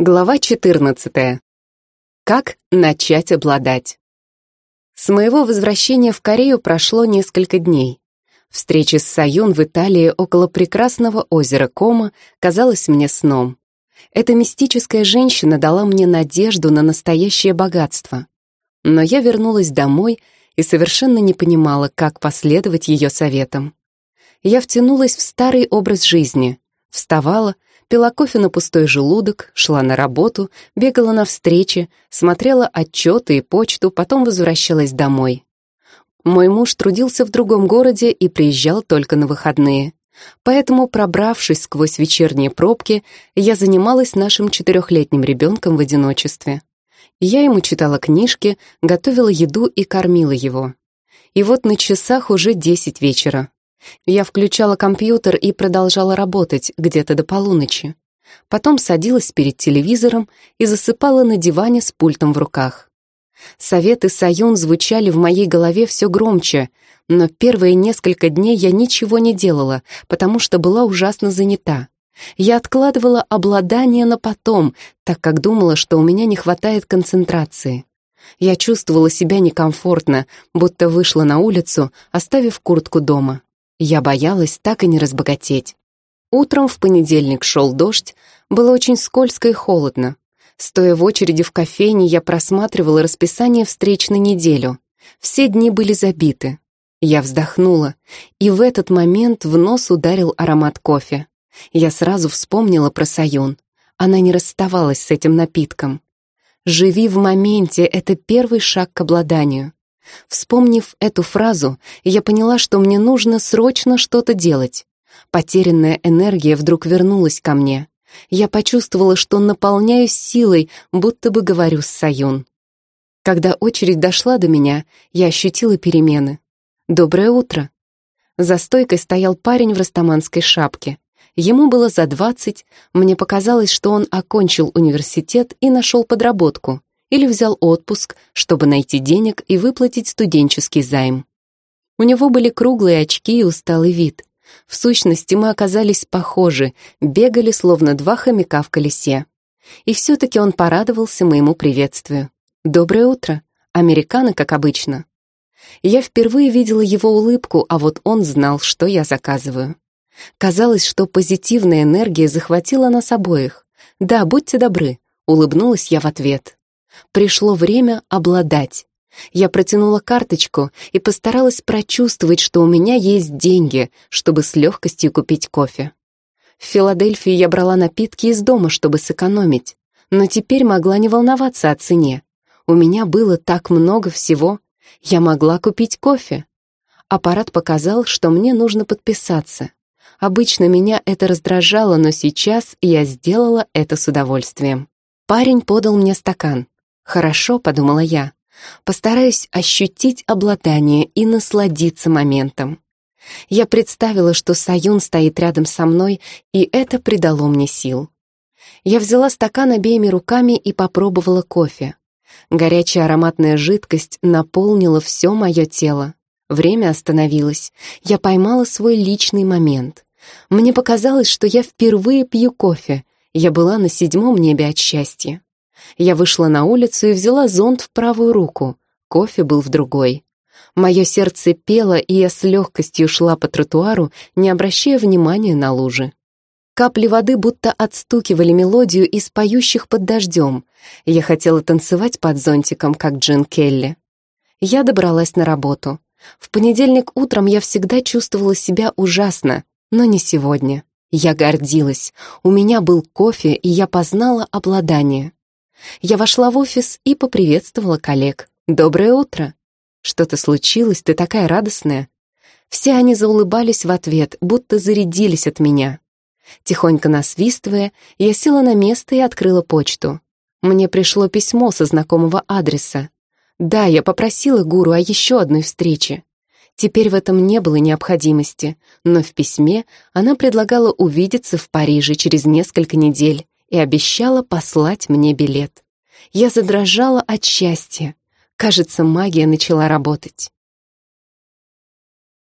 Глава 14. Как начать обладать? С моего возвращения в Корею прошло несколько дней. Встреча с Саюн в Италии около прекрасного озера Кома казалась мне сном. Эта мистическая женщина дала мне надежду на настоящее богатство. Но я вернулась домой и совершенно не понимала, как последовать ее советам. Я втянулась в старый образ жизни, вставала, пила кофе на пустой желудок, шла на работу, бегала на встречи, смотрела отчеты и почту, потом возвращалась домой. Мой муж трудился в другом городе и приезжал только на выходные. Поэтому, пробравшись сквозь вечерние пробки, я занималась нашим четырехлетним ребенком в одиночестве. Я ему читала книжки, готовила еду и кормила его. И вот на часах уже десять вечера. Я включала компьютер и продолжала работать где-то до полуночи. Потом садилась перед телевизором и засыпала на диване с пультом в руках. Советы Саюн звучали в моей голове все громче, но первые несколько дней я ничего не делала, потому что была ужасно занята. Я откладывала обладание на потом, так как думала, что у меня не хватает концентрации. Я чувствовала себя некомфортно, будто вышла на улицу, оставив куртку дома. Я боялась так и не разбогатеть. Утром в понедельник шел дождь, было очень скользко и холодно. Стоя в очереди в кофейне, я просматривала расписание встреч на неделю. Все дни были забиты. Я вздохнула, и в этот момент в нос ударил аромат кофе. Я сразу вспомнила про Саюн. Она не расставалась с этим напитком. «Живи в моменте» — это первый шаг к обладанию. Вспомнив эту фразу, я поняла, что мне нужно срочно что-то делать. Потерянная энергия вдруг вернулась ко мне. Я почувствовала, что наполняюсь силой, будто бы говорю с Саюн. Когда очередь дошла до меня, я ощутила перемены. «Доброе утро!» За стойкой стоял парень в растаманской шапке. Ему было за двадцать, мне показалось, что он окончил университет и нашел подработку или взял отпуск, чтобы найти денег и выплатить студенческий займ. У него были круглые очки и усталый вид. В сущности, мы оказались похожи, бегали словно два хомяка в колесе. И все-таки он порадовался моему приветствию. «Доброе утро. Американо, как обычно». Я впервые видела его улыбку, а вот он знал, что я заказываю. Казалось, что позитивная энергия захватила нас обоих. «Да, будьте добры», — улыбнулась я в ответ. Пришло время обладать. Я протянула карточку и постаралась прочувствовать, что у меня есть деньги, чтобы с легкостью купить кофе. В Филадельфии я брала напитки из дома, чтобы сэкономить, но теперь могла не волноваться о цене. У меня было так много всего. Я могла купить кофе. Аппарат показал, что мне нужно подписаться. Обычно меня это раздражало, но сейчас я сделала это с удовольствием. Парень подал мне стакан. «Хорошо», — подумала я, — «постараюсь ощутить обладание и насладиться моментом». Я представила, что Саюн стоит рядом со мной, и это придало мне сил. Я взяла стакан обеими руками и попробовала кофе. Горячая ароматная жидкость наполнила все мое тело. Время остановилось. Я поймала свой личный момент. Мне показалось, что я впервые пью кофе. Я была на седьмом небе от счастья. Я вышла на улицу и взяла зонт в правую руку. Кофе был в другой. Мое сердце пело, и я с легкостью шла по тротуару, не обращая внимания на лужи. Капли воды будто отстукивали мелодию из поющих под дождем. Я хотела танцевать под зонтиком, как Джин Келли. Я добралась на работу. В понедельник утром я всегда чувствовала себя ужасно, но не сегодня. Я гордилась. У меня был кофе, и я познала обладание. Я вошла в офис и поприветствовала коллег. «Доброе утро!» «Что-то случилось? Ты такая радостная!» Все они заулыбались в ответ, будто зарядились от меня. Тихонько насвистывая, я села на место и открыла почту. Мне пришло письмо со знакомого адреса. Да, я попросила гуру о еще одной встрече. Теперь в этом не было необходимости, но в письме она предлагала увидеться в Париже через несколько недель и обещала послать мне билет. Я задрожала от счастья. Кажется, магия начала работать.